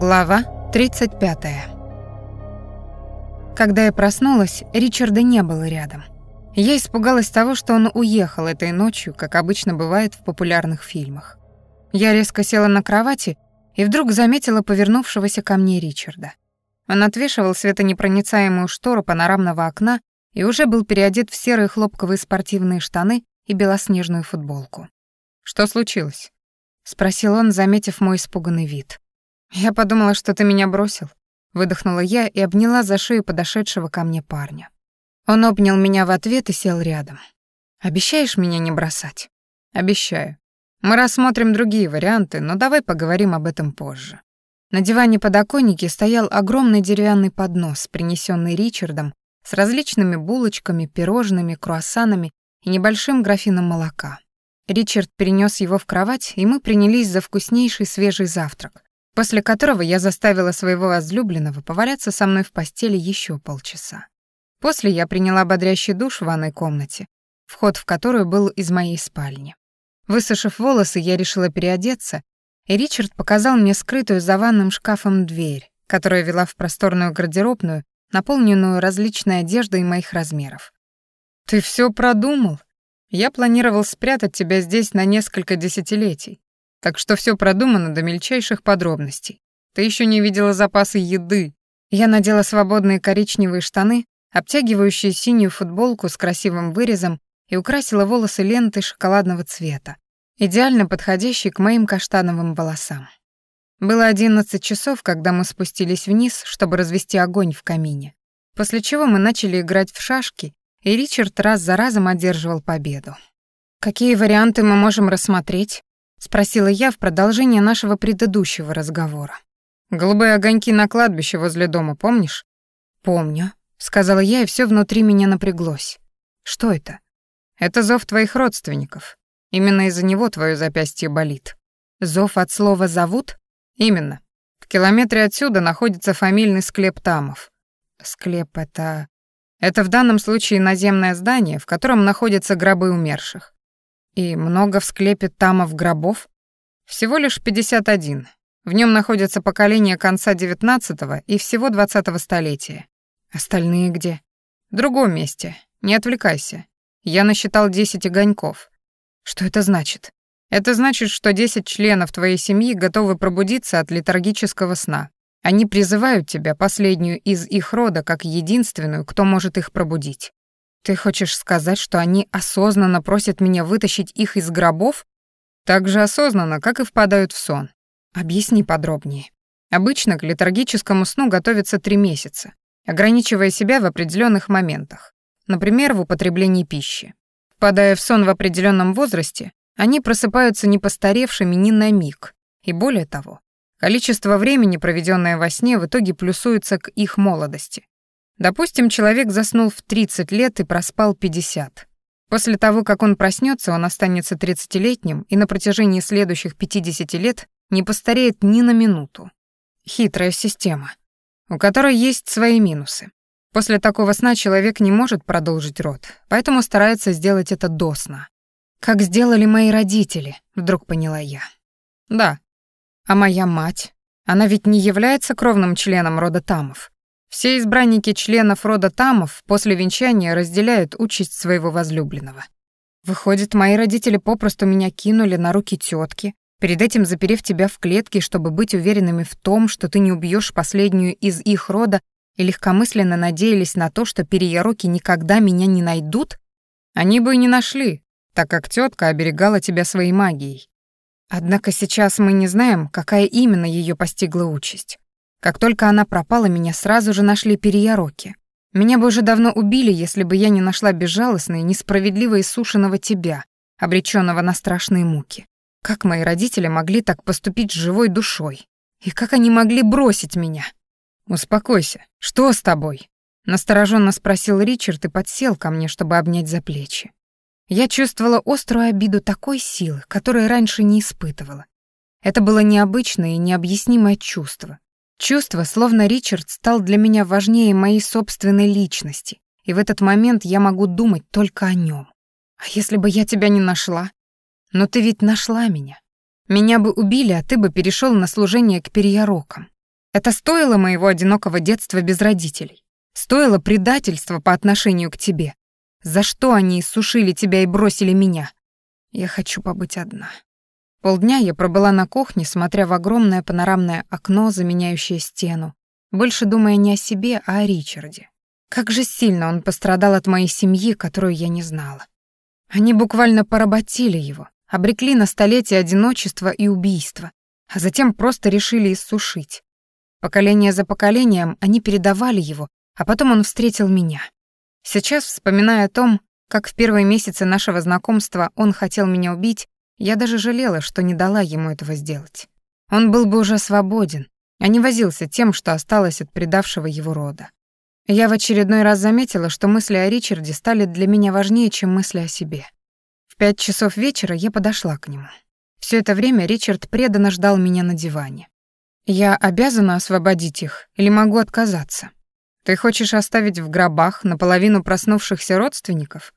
Глава 35. Когда я проснулась, Ричарда не было рядом. Я испугалась того, что он уехал этой ночью, как обычно бывает в популярных фильмах. Я резко села на кровати и вдруг заметила повернувшегося ко мне Ричарда. Он отвешивал светонепроницаемую штору панорамного окна и уже был переодет в серые хлопковые спортивные штаны и белоснежную футболку. «Что случилось?» — спросил он, заметив мой испуганный вид. «Я подумала, что ты меня бросил», — выдохнула я и обняла за шею подошедшего ко мне парня. Он обнял меня в ответ и сел рядом. «Обещаешь меня не бросать?» «Обещаю. Мы рассмотрим другие варианты, но давай поговорим об этом позже». На диване подоконнике стоял огромный деревянный поднос, принесенный Ричардом, с различными булочками, пирожными, круассанами и небольшим графином молока. Ричард перенес его в кровать, и мы принялись за вкуснейший свежий завтрак, после которого я заставила своего возлюбленного поваляться со мной в постели еще полчаса. После я приняла бодрящий душ в ванной комнате, вход в которую был из моей спальни. Высушив волосы, я решила переодеться, и Ричард показал мне скрытую за ванным шкафом дверь, которая вела в просторную гардеробную, наполненную различной одеждой моих размеров. «Ты все продумал? Я планировал спрятать тебя здесь на несколько десятилетий. Так что все продумано до мельчайших подробностей. Ты еще не видела запасы еды. Я надела свободные коричневые штаны, обтягивающие синюю футболку с красивым вырезом и украсила волосы лентой шоколадного цвета, идеально подходящей к моим каштановым волосам. Было одиннадцать часов, когда мы спустились вниз, чтобы развести огонь в камине. После чего мы начали играть в шашки, и Ричард раз за разом одерживал победу. «Какие варианты мы можем рассмотреть?» Спросила я в продолжение нашего предыдущего разговора. Голубые огоньки на кладбище возле дома, помнишь? Помню, сказала я, и все внутри меня напряглось. Что это? Это зов твоих родственников. Именно из-за него твое запястье болит. Зов от слова зовут? Именно. В километре отсюда находится фамильный склеп Тамов. Склеп это это в данном случае наземное здание, в котором находятся гробы умерших. И много в склепе тамов гробов? Всего лишь 51. В нем находятся поколения конца XIX и всего XX столетия. Остальные где? В другом месте. Не отвлекайся. Я насчитал 10 огоньков. Что это значит? Это значит, что 10 членов твоей семьи готовы пробудиться от летаргического сна. Они призывают тебя, последнюю из их рода, как единственную, кто может их пробудить. Ты хочешь сказать, что они осознанно просят меня вытащить их из гробов? Так же осознанно, как и впадают в сон. Объясни подробнее. Обычно к летаргическому сну готовятся три месяца, ограничивая себя в определенных моментах, например, в употреблении пищи. Впадая в сон в определенном возрасте, они просыпаются не постаревшими ни на миг, и более того, количество времени, проведенное во сне, в итоге плюсуется к их молодости. Допустим, человек заснул в 30 лет и проспал 50. После того, как он проснется, он останется 30-летним и на протяжении следующих 50 лет не постареет ни на минуту. Хитрая система, у которой есть свои минусы. После такого сна человек не может продолжить род, поэтому старается сделать это до сна. Как сделали мои родители, вдруг поняла я. Да. А моя мать? Она ведь не является кровным членом рода Тамов. Все избранники членов рода Тамов после венчания разделяют участь своего возлюбленного. Выходит, мои родители попросту меня кинули на руки тетки, перед этим заперев тебя в клетке, чтобы быть уверенными в том, что ты не убьешь последнюю из их рода, и легкомысленно надеялись на то, что переяроки никогда меня не найдут? Они бы и не нашли, так как тетка оберегала тебя своей магией. Однако сейчас мы не знаем, какая именно ее постигла участь. Как только она пропала, меня сразу же нашли переяроки. Меня бы уже давно убили, если бы я не нашла безжалостного и несправедливо иссушенного тебя, обреченного на страшные муки. Как мои родители могли так поступить с живой душой? И как они могли бросить меня? Успокойся. Что с тобой? Настороженно спросил Ричард и подсел ко мне, чтобы обнять за плечи. Я чувствовала острую обиду такой силы, которой раньше не испытывала. Это было необычное и необъяснимое чувство, Чувство, словно Ричард стал для меня важнее моей собственной личности, и в этот момент я могу думать только о нем. А если бы я тебя не нашла? Но ты ведь нашла меня. Меня бы убили, а ты бы перешел на служение к переярокам. Это стоило моего одинокого детства без родителей. Стоило предательства по отношению к тебе. За что они иссушили тебя и бросили меня? Я хочу побыть одна. Полдня я пробыла на кухне, смотря в огромное панорамное окно, заменяющее стену, больше думая не о себе, а о Ричарде. Как же сильно он пострадал от моей семьи, которую я не знала. Они буквально поработили его, обрекли на столетия одиночества и убийства, а затем просто решили иссушить. Поколение за поколением они передавали его, а потом он встретил меня. Сейчас, вспоминая о том, как в первые месяцы нашего знакомства он хотел меня убить, я даже жалела, что не дала ему этого сделать. Он был бы уже свободен, а не возился тем, что осталось от предавшего его рода. Я в очередной раз заметила, что мысли о Ричарде стали для меня важнее, чем мысли о себе. В пять часов вечера я подошла к нему. Все это время Ричард преданно ждал меня на диване. Я обязана освободить их или могу отказаться? Ты хочешь оставить в гробах наполовину проснувшихся родственников?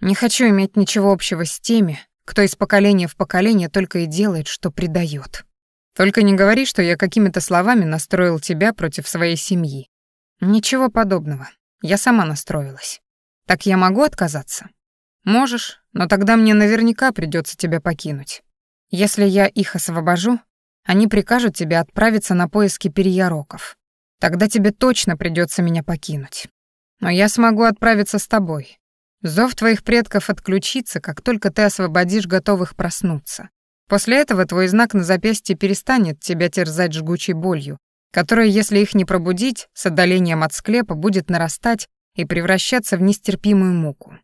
Не хочу иметь ничего общего с теми, кто из поколения в поколение только и делает, что предает. Только не говори, что я какими-то словами настроил тебя против своей семьи. Ничего подобного. Я сама настроилась. Так я могу отказаться? Можешь, но тогда мне наверняка придется тебя покинуть. Если я их освобожу, они прикажут тебе отправиться на поиски переяроков. Тогда тебе точно придется меня покинуть. Но я смогу отправиться с тобой. Зов твоих предков отключится, как только ты освободишь готовых проснуться. После этого твой знак на запястье перестанет тебя терзать жгучей болью, которая, если их не пробудить, с отдалением от склепа будет нарастать и превращаться в нестерпимую муку.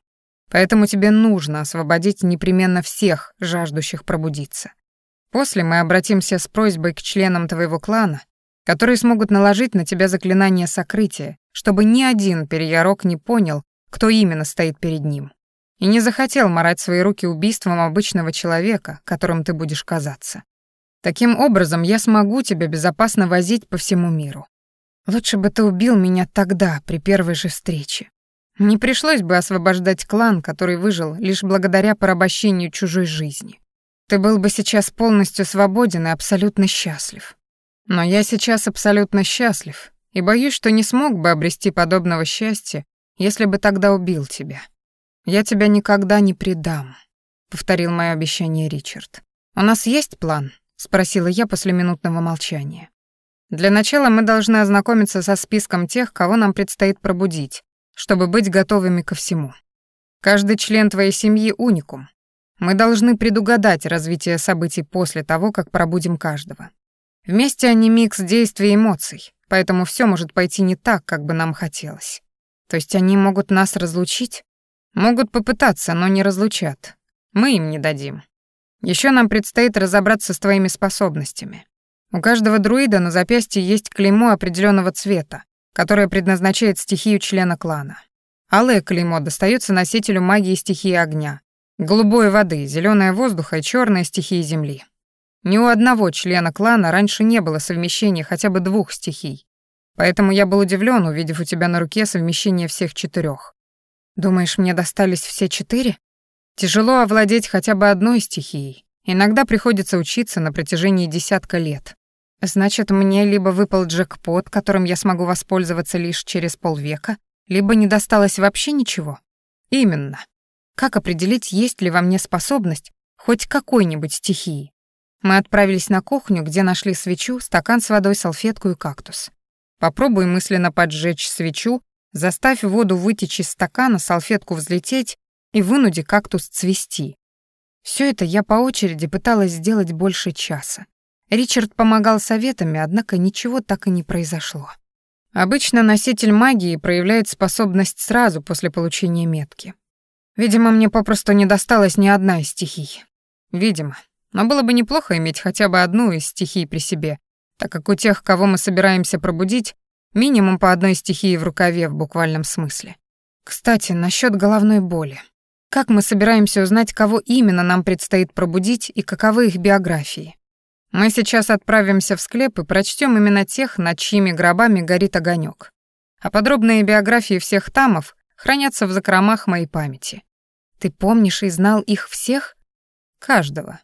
Поэтому тебе нужно освободить непременно всех жаждущих пробудиться. После мы обратимся с просьбой к членам твоего клана, которые смогут наложить на тебя заклинание сокрытия, чтобы ни один переярок не понял, кто именно стоит перед ним, и не захотел морать свои руки убийством обычного человека, которым ты будешь казаться. Таким образом, я смогу тебя безопасно возить по всему миру. Лучше бы ты убил меня тогда, при первой же встрече. Не пришлось бы освобождать клан, который выжил лишь благодаря порабощению чужой жизни. Ты был бы сейчас полностью свободен и абсолютно счастлив. Но я сейчас абсолютно счастлив и боюсь, что не смог бы обрести подобного счастья, если бы тогда убил тебя. Я тебя никогда не предам, повторил мое обещание Ричард. У нас есть план? спросила я после минутного молчания. Для начала мы должны ознакомиться со списком тех, кого нам предстоит пробудить, чтобы быть готовыми ко всему. Каждый член твоей семьи уникум. Мы должны предугадать развитие событий после того, как пробудим каждого. Вместе они микс действий и эмоций, поэтому все может пойти не так, как бы нам хотелось. То есть они могут нас разлучить? Могут попытаться, но не разлучат. Мы им не дадим. Еще нам предстоит разобраться с твоими способностями. У каждого друида на запястье есть клеймо определенного цвета, которое предназначает стихию члена клана. Алое клеймо достается носителю магии стихии огня, голубой воды, зеленое воздуха и черная стихии земли. Ни у одного члена клана раньше не было совмещения хотя бы двух стихий, Поэтому я был удивлен, увидев у тебя на руке совмещение всех четырех. Думаешь, мне достались все четыре? Тяжело овладеть хотя бы одной стихией. Иногда приходится учиться на протяжении десятка лет. Значит, мне либо выпал джекпот, которым я смогу воспользоваться лишь через полвека, либо не досталось вообще ничего. Именно. Как определить, есть ли во мне способность хоть какой-нибудь стихии? Мы отправились на кухню, где нашли свечу, стакан с водой, салфетку и кактус. Попробуй мысленно поджечь свечу, заставь воду вытечь из стакана, салфетку взлететь и вынуди кактус цвести. Все это я по очереди пыталась сделать больше часа. Ричард помогал советами, однако ничего так и не произошло. Обычно носитель магии проявляет способность сразу после получения метки. Видимо, мне попросту не досталась ни одна из стихий. Видимо. Но было бы неплохо иметь хотя бы одну из стихий при себе, так как у тех, кого мы собираемся пробудить, минимум по одной стихии в рукаве в буквальном смысле. Кстати, насчет головной боли. Как мы собираемся узнать, кого именно нам предстоит пробудить и каковы их биографии? Мы сейчас отправимся в склеп и прочтем именно тех, над чьими гробами горит огонек. А подробные биографии всех тамов хранятся в закромах моей памяти. Ты помнишь и знал их всех? Каждого.